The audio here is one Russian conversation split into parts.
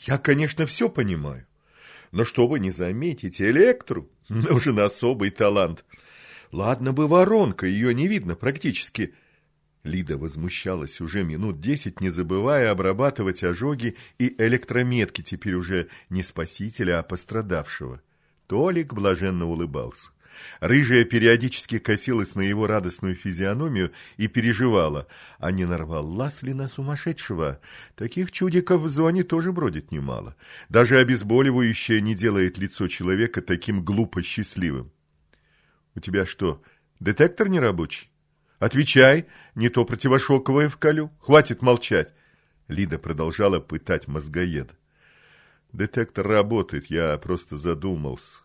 Я, конечно, все понимаю. Но чтобы не заметить Электру, нужен особый талант. Ладно бы воронка, ее не видно практически. Лида возмущалась уже минут десять, не забывая обрабатывать ожоги и электрометки, теперь уже не спасителя, а пострадавшего. Толик блаженно улыбался. Рыжая периодически косилась на его радостную физиономию и переживала, а не нарвалась ли на сумасшедшего. Таких чудиков в зоне тоже бродит немало. Даже обезболивающее не делает лицо человека таким глупо счастливым. «У тебя что, детектор не рабочий? Отвечай, не то противошоковое вколю. Хватит молчать!» Лида продолжала пытать мозгоеда. «Детектор работает, я просто задумался».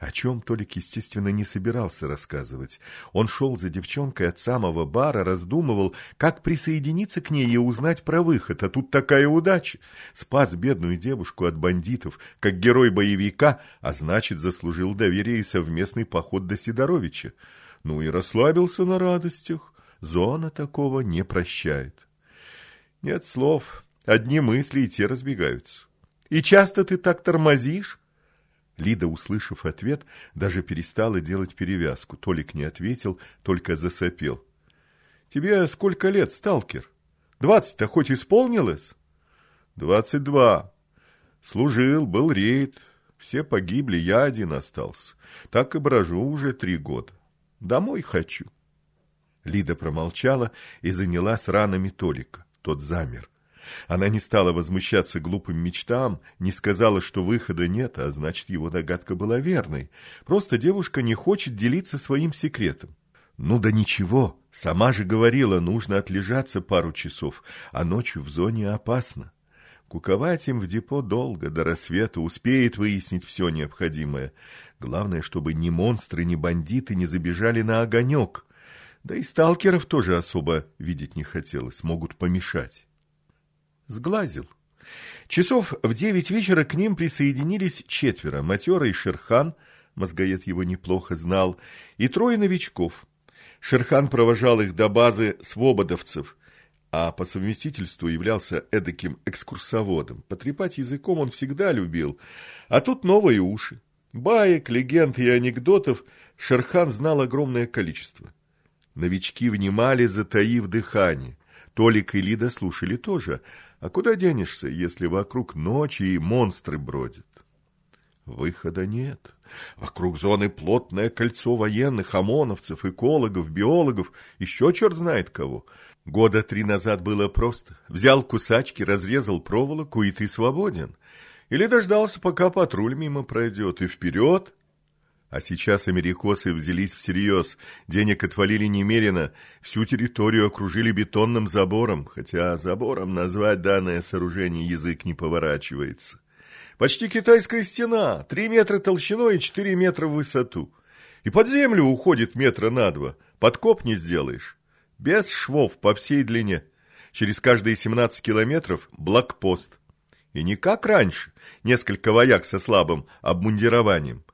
О чем Толик, естественно, не собирался рассказывать. Он шел за девчонкой от самого бара, раздумывал, как присоединиться к ней и узнать про выход. А тут такая удача. Спас бедную девушку от бандитов, как герой боевика, а значит, заслужил доверие и совместный поход до Сидоровича. Ну и расслабился на радостях. Зона такого не прощает. Нет слов, одни мысли и те разбегаются. И часто ты так тормозишь? Лида, услышав ответ, даже перестала делать перевязку. Толик не ответил, только засопел. «Тебе сколько лет, сталкер? Двадцать-то хоть исполнилось?» «Двадцать два. Служил, был рейд. Все погибли, я один остался. Так и брожу уже три года. Домой хочу». Лида промолчала и занялась ранами Толика. Тот замер. Она не стала возмущаться глупым мечтам, не сказала, что выхода нет, а значит, его догадка была верной. Просто девушка не хочет делиться своим секретом. Ну да ничего, сама же говорила, нужно отлежаться пару часов, а ночью в зоне опасно. Куковать им в депо долго, до рассвета, успеет выяснить все необходимое. Главное, чтобы ни монстры, ни бандиты не забежали на огонек. Да и сталкеров тоже особо видеть не хотелось, могут помешать сглазил. Часов в девять вечера к ним присоединились четверо. Матерый Шерхан, мозгоед его неплохо знал, и трое новичков. Шерхан провожал их до базы свободовцев, а по совместительству являлся эдаким экскурсоводом. Потрепать языком он всегда любил, а тут новые уши. Баек, легенд и анекдотов Шерхан знал огромное количество. Новички внимали, затаив дыхание. Толик и Лида слушали тоже – а куда денешься, если вокруг ночи и монстры бродят? Выхода нет. Вокруг зоны плотное кольцо военных, ОМОНовцев, экологов, биологов, еще черт знает кого. Года три назад было просто. Взял кусачки, разрезал проволоку, и ты свободен. Или дождался, пока патруль мимо пройдет, и вперед, а сейчас америкосы взялись всерьез, денег отвалили немерено, всю территорию окружили бетонным забором, хотя забором назвать данное сооружение язык не поворачивается. Почти китайская стена, три метра толщиной и четыре метра в высоту. И под землю уходит метра на два, подкоп не сделаешь. Без швов по всей длине. Через каждые 17 километров блокпост. И не как раньше, несколько вояк со слабым обмундированием.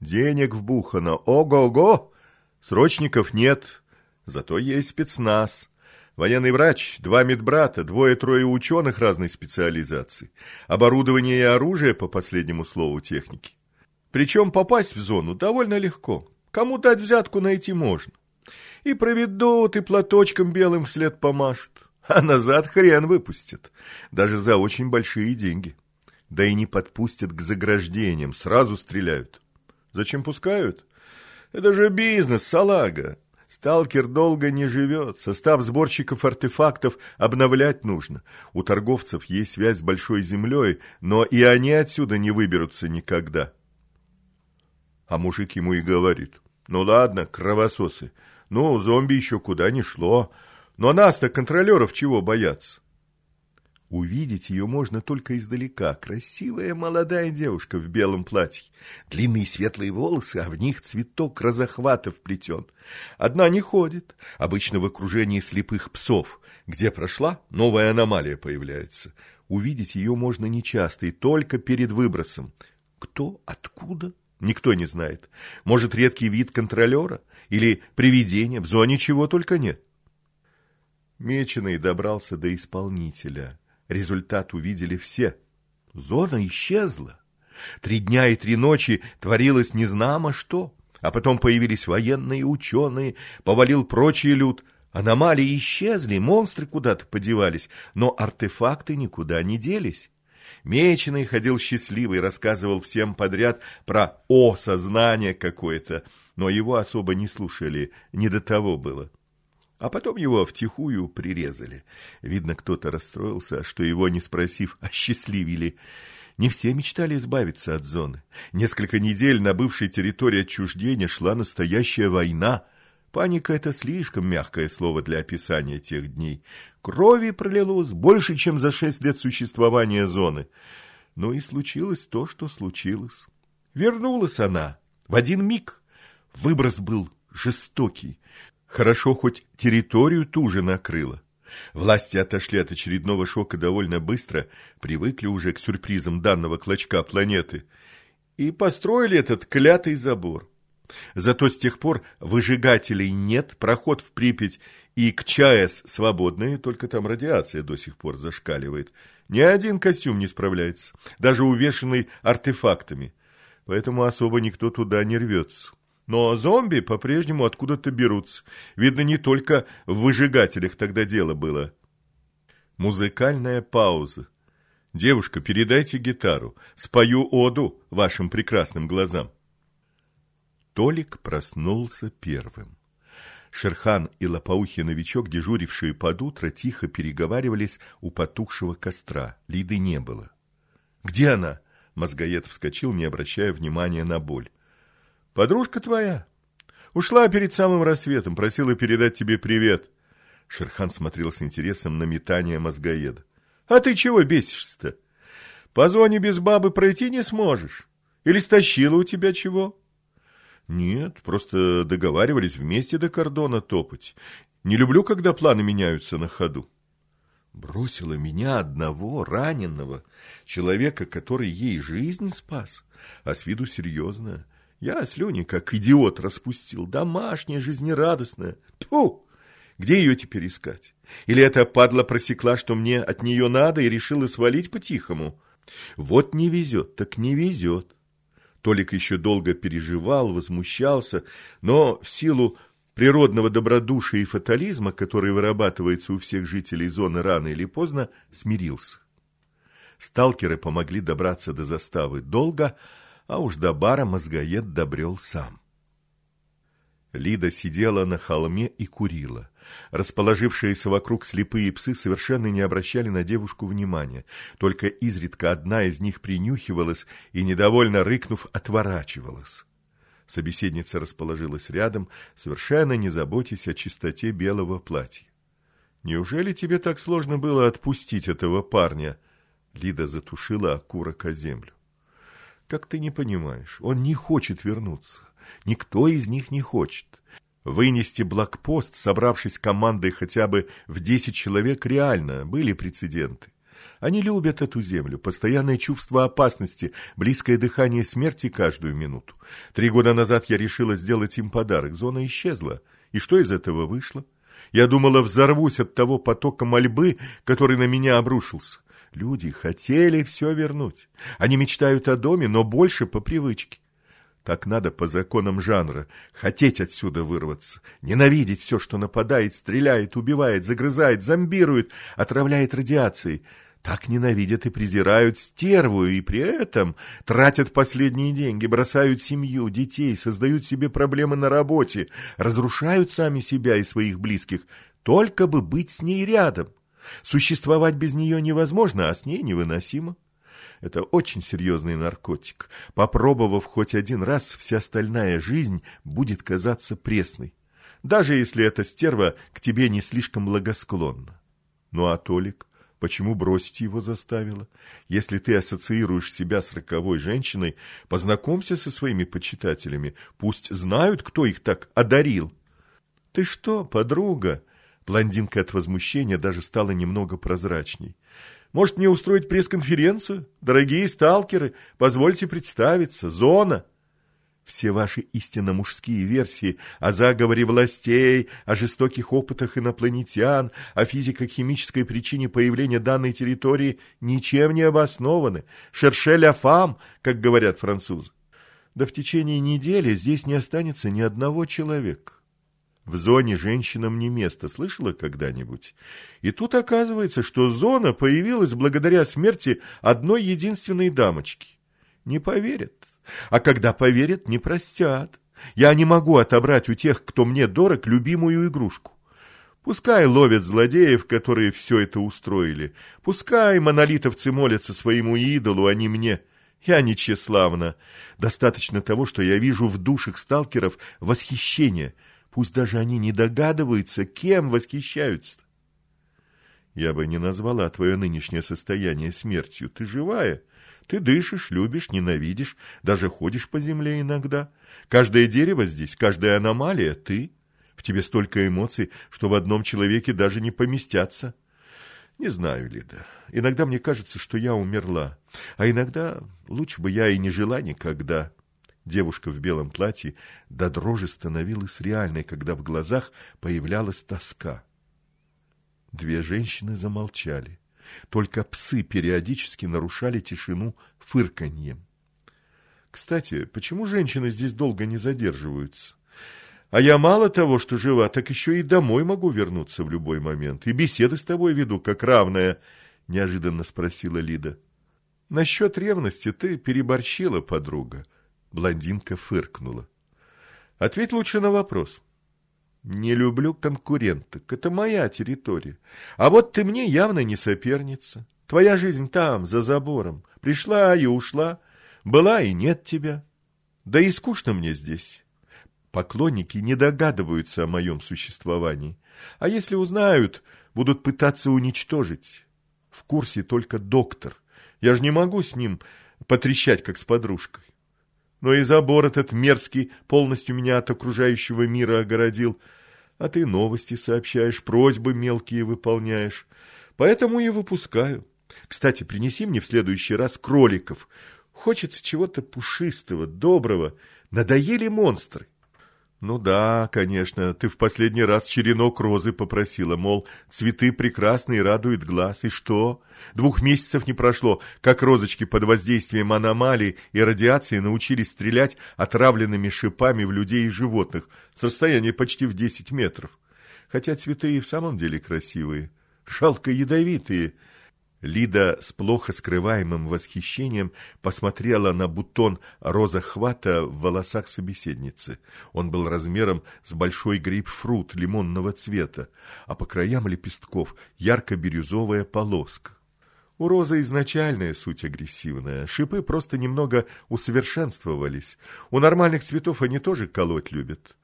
Денег вбухано, ого-го! Срочников нет, зато есть спецназ. Военный врач, два медбрата, двое-трое ученых разной специализации. Оборудование и оружие по последнему слову техники. Причем попасть в зону довольно легко. Кому дать взятку найти можно. И проведут, и платочком белым вслед помашут. А назад хрен выпустят. Даже за очень большие деньги. Да и не подпустят к заграждениям, сразу стреляют. Зачем пускают? Это же бизнес, салага. Сталкер долго не живет. Состав сборщиков артефактов обновлять нужно. У торговцев есть связь с большой землей, но и они отсюда не выберутся никогда. А мужик ему и говорит. Ну ладно, кровососы. Ну, зомби еще куда не шло. Но нас-то, контролеров, чего бояться? Увидеть ее можно только издалека. Красивая молодая девушка в белом платье. Длинные светлые волосы, а в них цветок разохвата вплетен. Одна не ходит, обычно в окружении слепых псов. Где прошла, новая аномалия появляется. Увидеть ее можно нечасто и только перед выбросом. Кто, откуда, никто не знает. Может, редкий вид контролера или привидение, в зоне чего только нет. Меченый добрался до исполнителя. Результат увидели все. Зона исчезла. Три дня и три ночи творилось незнамо что. А потом появились военные ученые, повалил прочий люд. Аномалии исчезли, монстры куда-то подевались, но артефакты никуда не делись. Меченый ходил счастливый, рассказывал всем подряд про «о-сознание» какое-то, но его особо не слушали, не до того было. А потом его втихую прирезали. Видно, кто-то расстроился, что его, не спросив, осчастливили. Не все мечтали избавиться от зоны. Несколько недель на бывшей территории отчуждения шла настоящая война. Паника — это слишком мягкое слово для описания тех дней. Крови пролилось больше, чем за шесть лет существования зоны. Но и случилось то, что случилось. Вернулась она в один миг. Выброс был жестокий. Хорошо, хоть территорию ту же накрыло. Власти отошли от очередного шока довольно быстро, привыкли уже к сюрпризам данного клочка планеты и построили этот клятый забор. Зато с тех пор выжигателей нет, проход в Припять и к ЧАЭС свободный, только там радиация до сих пор зашкаливает. Ни один костюм не справляется, даже увешанный артефактами, поэтому особо никто туда не рвется. Но зомби по-прежнему откуда-то берутся. Видно, не только в выжигателях тогда дело было. Музыкальная пауза. Девушка, передайте гитару. Спою оду вашим прекрасным глазам. Толик проснулся первым. Шерхан и лопоухий новичок, дежурившие под утро, тихо переговаривались у потухшего костра. Лиды не было. «Где она?» Мозгоед вскочил, не обращая внимания на боль. Подружка твоя. Ушла перед самым рассветом, просила передать тебе привет. Шерхан смотрел с интересом на метание мозгоеда. А ты чего бесишься-то? По зоне без бабы пройти не сможешь. Или стащила у тебя чего? Нет, просто договаривались вместе до кордона топать. Не люблю, когда планы меняются на ходу. Бросила меня одного, раненого, человека, который ей жизнь спас, а с виду серьезная. Я слюни, как идиот, распустил. Домашняя, жизнерадостная. Тьфу! Где ее теперь искать? Или эта падла просекла, что мне от нее надо, и решила свалить по-тихому? Вот не везет, так не везет. Толик еще долго переживал, возмущался, но в силу природного добродушия и фатализма, который вырабатывается у всех жителей зоны рано или поздно, смирился. Сталкеры помогли добраться до заставы долго, а уж до бара мозгоед добрел сам. Лида сидела на холме и курила. Расположившиеся вокруг слепые псы совершенно не обращали на девушку внимания, только изредка одна из них принюхивалась и, недовольно рыкнув, отворачивалась. Собеседница расположилась рядом, совершенно не заботясь о чистоте белого платья. «Неужели тебе так сложно было отпустить этого парня?» Лида затушила окурок о землю. Как ты не понимаешь, он не хочет вернуться. Никто из них не хочет. Вынести блокпост, собравшись командой хотя бы в десять человек, реально, были прецеденты. Они любят эту землю, постоянное чувство опасности, близкое дыхание смерти каждую минуту. Три года назад я решила сделать им подарок, зона исчезла. И что из этого вышло? Я думала, взорвусь от того потока мольбы, который на меня обрушился. Люди хотели все вернуть. Они мечтают о доме, но больше по привычке. Так надо по законам жанра. Хотеть отсюда вырваться. Ненавидеть все, что нападает, стреляет, убивает, загрызает, зомбирует, отравляет радиацией. Так ненавидят и презирают стерву, и при этом тратят последние деньги, бросают семью, детей, создают себе проблемы на работе, разрушают сами себя и своих близких, только бы быть с ней рядом. Существовать без нее невозможно, а с ней невыносимо. Это очень серьезный наркотик. Попробовав хоть один раз, вся остальная жизнь будет казаться пресной. Даже если эта стерва к тебе не слишком благосклонна. Ну а Толик? Почему бросить его заставила? Если ты ассоциируешь себя с роковой женщиной, познакомься со своими почитателями. Пусть знают, кто их так одарил. Ты что, подруга? Блондинка от возмущения даже стала немного прозрачней. «Может, мне устроить пресс-конференцию? Дорогие сталкеры, позвольте представиться. Зона!» Все ваши истинно мужские версии о заговоре властей, о жестоких опытах инопланетян, о физико-химической причине появления данной территории ничем не обоснованы. Шершеля фам, как говорят французы. Да в течение недели здесь не останется ни одного человека. В зоне женщинам не место, слышала когда-нибудь? И тут оказывается, что зона появилась благодаря смерти одной единственной дамочки. Не поверят. А когда поверят, не простят. Я не могу отобрать у тех, кто мне дорог, любимую игрушку. Пускай ловят злодеев, которые все это устроили. Пускай монолитовцы молятся своему идолу, а не мне. Я не тщеславна. Достаточно того, что я вижу в душах сталкеров восхищение. Пусть даже они не догадываются, кем восхищаются. Я бы не назвала твое нынешнее состояние смертью. Ты живая. Ты дышишь, любишь, ненавидишь, даже ходишь по земле иногда. Каждое дерево здесь, каждая аномалия — ты. В тебе столько эмоций, что в одном человеке даже не поместятся. Не знаю, Лида. Иногда мне кажется, что я умерла. А иногда лучше бы я и не жила никогда. Девушка в белом платье до дрожи становилась реальной, когда в глазах появлялась тоска. Две женщины замолчали. Только псы периодически нарушали тишину фырканьем. Кстати, почему женщины здесь долго не задерживаются? А я мало того, что жива, так еще и домой могу вернуться в любой момент. И беседы с тобой веду, как равная, — неожиданно спросила Лида. Насчет ревности ты переборщила, подруга. Блондинка фыркнула. Ответь лучше на вопрос. Не люблю конкуренток. Это моя территория. А вот ты мне явно не соперница. Твоя жизнь там, за забором. Пришла и ушла. Была и нет тебя. Да и скучно мне здесь. Поклонники не догадываются о моем существовании. А если узнают, будут пытаться уничтожить. В курсе только доктор. Я же не могу с ним потрещать, как с подружкой. Но и забор этот мерзкий полностью меня от окружающего мира огородил – а ты новости сообщаешь, просьбы мелкие выполняешь. Поэтому и выпускаю. Кстати, принеси мне в следующий раз кроликов. Хочется чего-то пушистого, доброго. Надоели монстры. Ну да, конечно, ты в последний раз черенок розы попросила, мол, цветы прекрасные, радуют глаз. И что? Двух месяцев не прошло, как розочки под воздействием аномалий и радиации научились стрелять отравленными шипами в людей и животных с расстояния почти в десять метров. Хотя цветы и в самом деле красивые, жалко ядовитые – Лида с плохо скрываемым восхищением посмотрела на бутон розохвата в волосах собеседницы. Он был размером с большой грейпфрут лимонного цвета, а по краям лепестков ярко-бирюзовая полоска. У розы изначальная суть агрессивная, шипы просто немного усовершенствовались. У нормальных цветов они тоже колоть любят.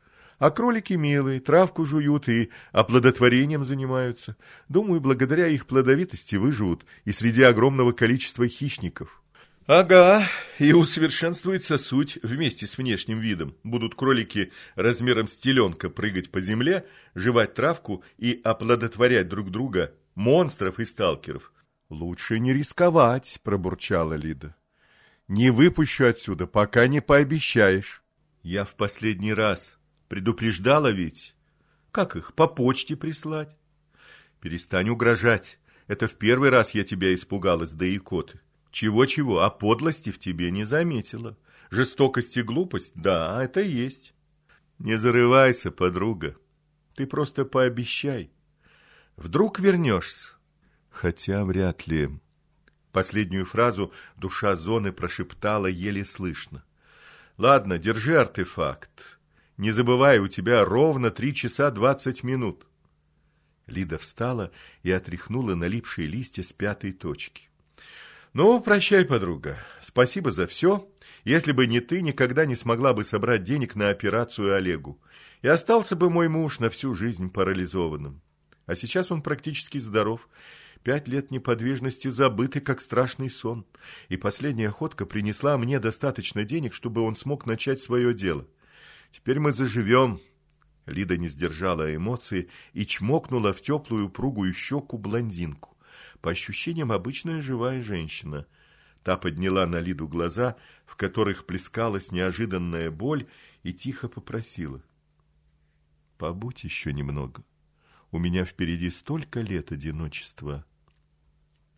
А кролики милые, травку жуют и оплодотворением занимаются. Думаю, благодаря их плодовитости выживут и среди огромного количества хищников. Ага, и усовершенствуется суть вместе с внешним видом. Будут кролики размером с теленка прыгать по земле, жевать травку и оплодотворять друг друга, монстров и сталкеров. Лучше не рисковать, пробурчала Лида. Не выпущу отсюда, пока не пообещаешь. Я в последний раз Предупреждала ведь. Как их, по почте прислать? Перестань угрожать. Это в первый раз я тебя испугалась, да и коты. Чего-чего, а подлости в тебе не заметила. Жестокость и глупость, да, это есть. Не зарывайся, подруга. Ты просто пообещай. Вдруг вернешься. Хотя вряд ли. Последнюю фразу душа зоны прошептала еле слышно. Ладно, держи артефакт. Не забывай, у тебя ровно три часа двадцать минут. Лида встала и отряхнула налипшие листья с пятой точки. Ну, прощай, подруга. Спасибо за все. Если бы не ты, никогда не смогла бы собрать денег на операцию Олегу. И остался бы мой муж на всю жизнь парализованным. А сейчас он практически здоров. Пять лет неподвижности забыты, как страшный сон. И последняя охотка принесла мне достаточно денег, чтобы он смог начать свое дело. Теперь мы заживем. Лида не сдержала эмоции и чмокнула в теплую пругую щеку блондинку. По ощущениям, обычная живая женщина. Та подняла на Лиду глаза, в которых плескалась неожиданная боль, и тихо попросила. «Побудь еще немного. У меня впереди столько лет одиночества».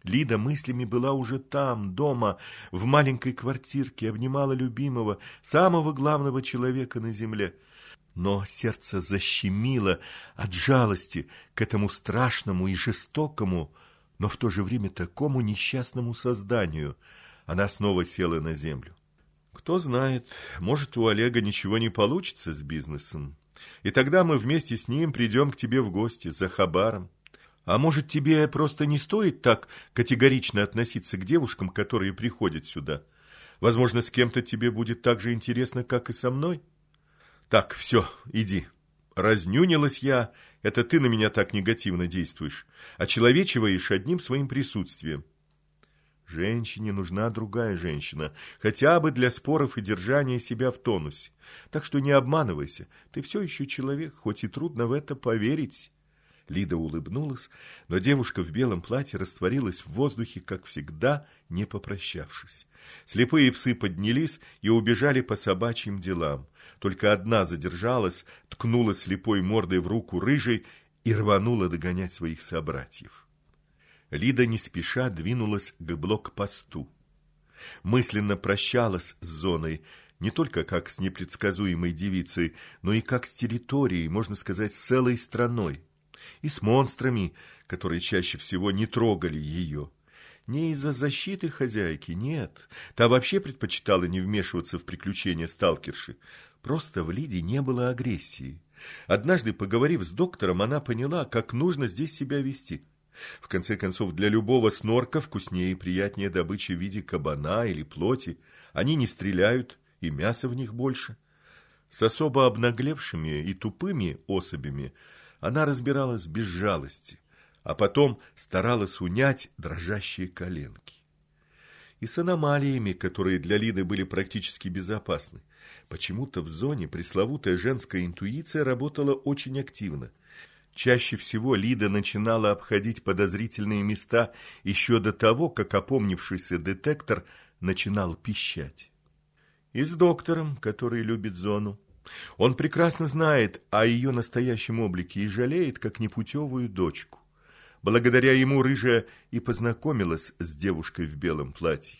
Лида мыслями была уже там, дома, в маленькой квартирке, обнимала любимого, самого главного человека на земле. Но сердце защемило от жалости к этому страшному и жестокому, но в то же время такому несчастному созданию. Она снова села на землю. Кто знает, может, у Олега ничего не получится с бизнесом. И тогда мы вместе с ним придем к тебе в гости за хабаром. А может, тебе просто не стоит так категорично относиться к девушкам, которые приходят сюда? Возможно, с кем-то тебе будет так же интересно, как и со мной? Так, все, иди. Разнюнилась я, это ты на меня так негативно действуешь, очеловечиваешь одним своим присутствием. Женщине нужна другая женщина, хотя бы для споров и держания себя в тонусе. Так что не обманывайся, ты все еще человек, хоть и трудно в это поверить. Лида улыбнулась, но девушка в белом платье растворилась в воздухе, как всегда, не попрощавшись. Слепые псы поднялись и убежали по собачьим делам. Только одна задержалась, ткнула слепой мордой в руку рыжей и рванула догонять своих собратьев. Лида не спеша двинулась к блокпосту. Мысленно прощалась с зоной, не только как с непредсказуемой девицей, но и как с территорией, можно сказать, с целой страной и с монстрами, которые чаще всего не трогали ее. Не из-за защиты хозяйки, нет. Та вообще предпочитала не вмешиваться в приключения сталкерши. Просто в Лиде не было агрессии. Однажды, поговорив с доктором, она поняла, как нужно здесь себя вести. В конце концов, для любого снорка вкуснее и приятнее добыча в виде кабана или плоти. Они не стреляют, и мяса в них больше. С особо обнаглевшими и тупыми особями она разбиралась без жалости, а потом старалась унять дрожащие коленки. И с аномалиями, которые для Лиды были практически безопасны. Почему-то в зоне пресловутая женская интуиция работала очень активно. Чаще всего Лида начинала обходить подозрительные места еще до того, как опомнившийся детектор начинал пищать. И с доктором, который любит зону, он прекрасно знает о ее настоящем облике и жалеет, как непутевую дочку. Благодаря ему Рыжая и познакомилась с девушкой в белом платье.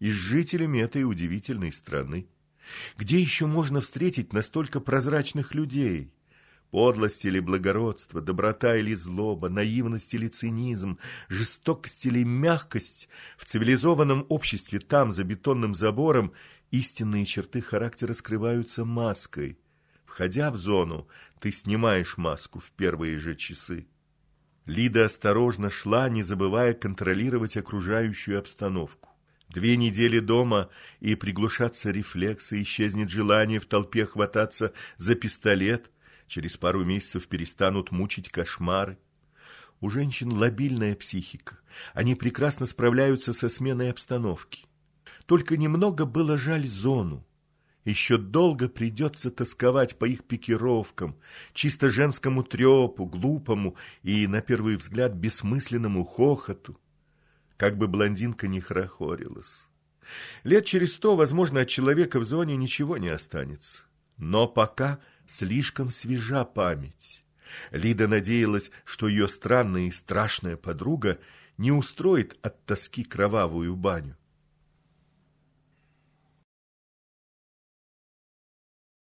И с жителями этой удивительной страны. Где еще можно встретить настолько прозрачных людей? Подлость или благородство, доброта или злоба, наивность или цинизм, жестокость или мягкость в цивилизованном обществе там, за бетонным забором, Истинные черты характера скрываются маской. Входя в зону, ты снимаешь маску в первые же часы. Лида осторожно шла, не забывая контролировать окружающую обстановку. Две недели дома, и приглушаться рефлексы, исчезнет желание в толпе хвататься за пистолет, через пару месяцев перестанут мучить кошмары. У женщин лобильная психика, они прекрасно справляются со сменой обстановки. Только немного было жаль зону. Еще долго придется тосковать по их пикировкам, чисто женскому трепу, глупому и, на первый взгляд, бессмысленному хохоту. Как бы блондинка не хорохорилась. Лет через сто, возможно, от человека в зоне ничего не останется. Но пока слишком свежа память. Лида надеялась, что ее странная и страшная подруга не устроит от тоски кровавую баню.